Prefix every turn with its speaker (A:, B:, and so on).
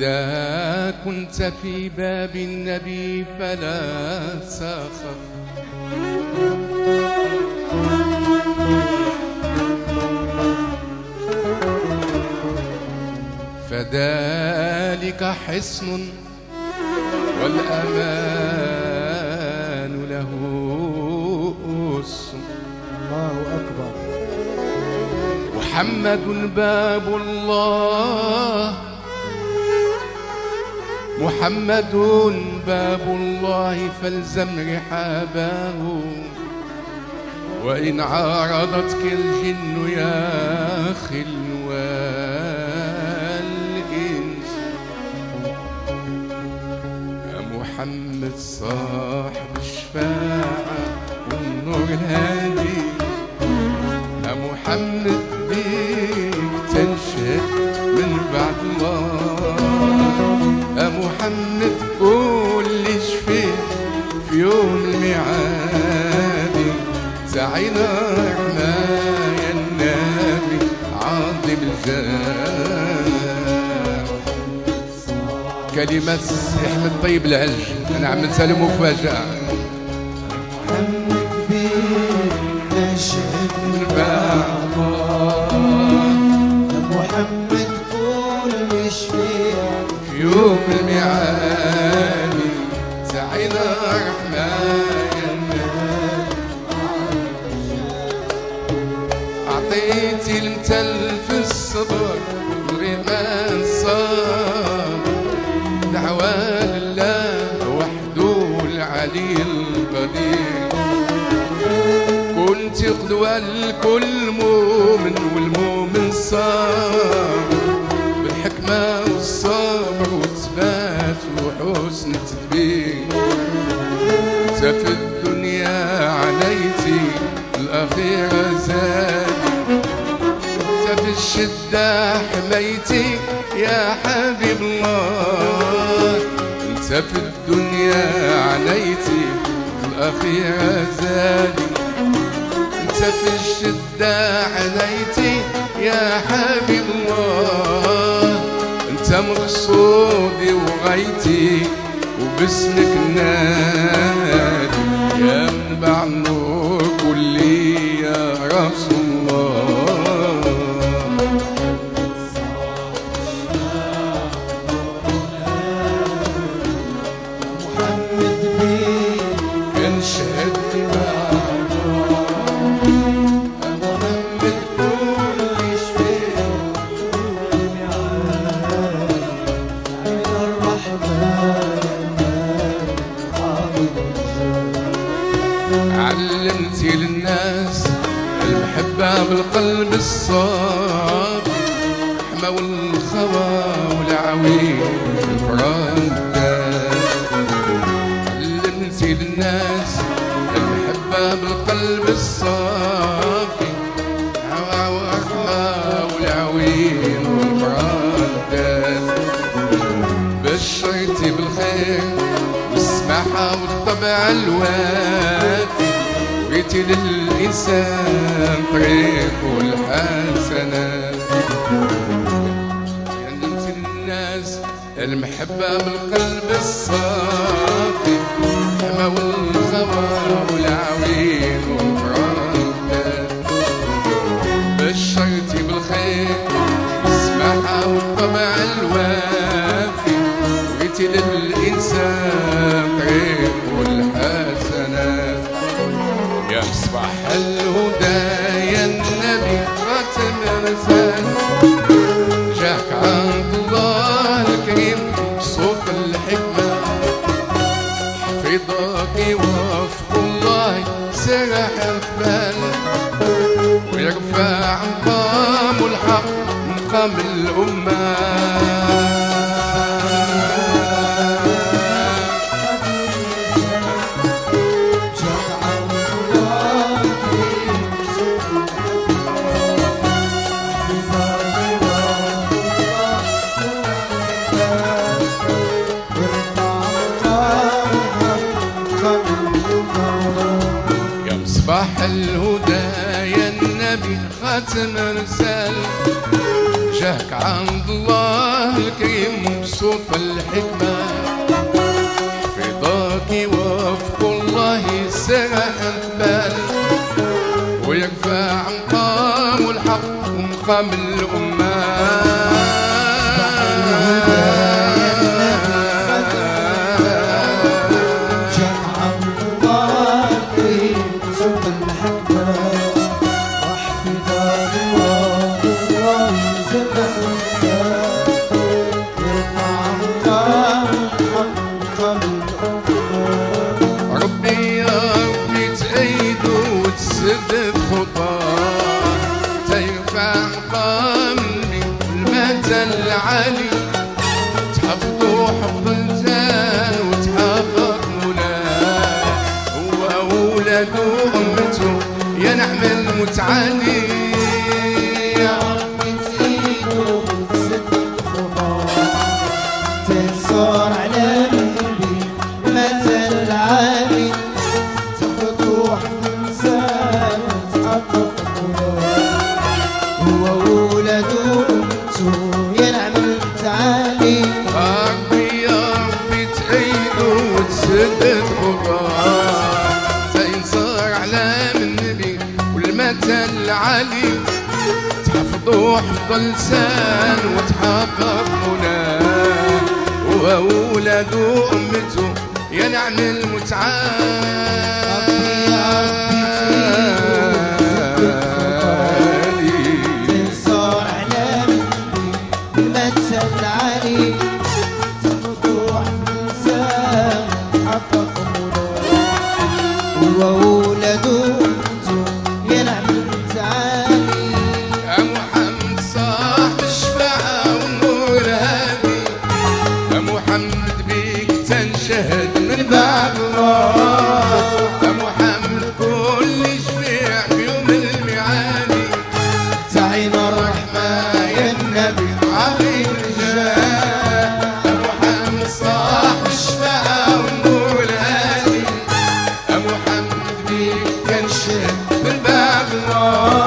A: إذا كنت في باب النبي فلا تخف فذلك حصن والأمان له أسم
B: الله أكبر.
A: محمد باب الله. محمد باب الله فالزم رحابه. وإن عارضتك الجن يا خلوى الإنس. يا محمد صاحب الشفاعة والنور الهادي. يا محمد كلمة أحمد طيب العلج. أنا عملتها له مفاجأة.
B: محمد بيك نشهد
A: أعطيتي المثل في الصبر غير ما دعوة لله وحده العلي القدير. كنت قدوة لكل مؤمن والمؤمن صابر. بالحكمة والصبر والثبات وحسن التدبير. في الدنيا عليتي الأخيرة الشدة حميتي يا حبيب الله. أنت في الدنيا عليتي الأخيرة زادي. أنت في الشدة عليتي يا حبيب الله. أنت مقصودي وغايتي وباسمك نادي. يا منبع النور قول لي يا رسول الله. المحبة بالقلب الصافي الرحمة والخوى والعويل الفرندات علمتي للناس المحبة بالقلب الصافي الهوى والرحمة والعويل والفرندات بشرتي بالخير والسماحة والطبع الوافي وريتي للإنسان طريق والحسنات علمت الناس المحبة بالقلب الصافي. الحما والغوى والعويل ويرفع مقام الحق مقام الأمة. يا النبي خاتم رسال جاك عند الله الكريم بصوت الحكمة. حفظك وفق الله سرح البال ويرفع مقام الحق ومقام الأمة. المتعالي
B: يا رب تزيد وتسد الخطى تنصر على قلبي متى العالي تفتوح تنسان تحقق هو
A: والمتى العالي تحفظوا حفظ لسان وتحقق مناه وأولاد أمته يا نعم الهادي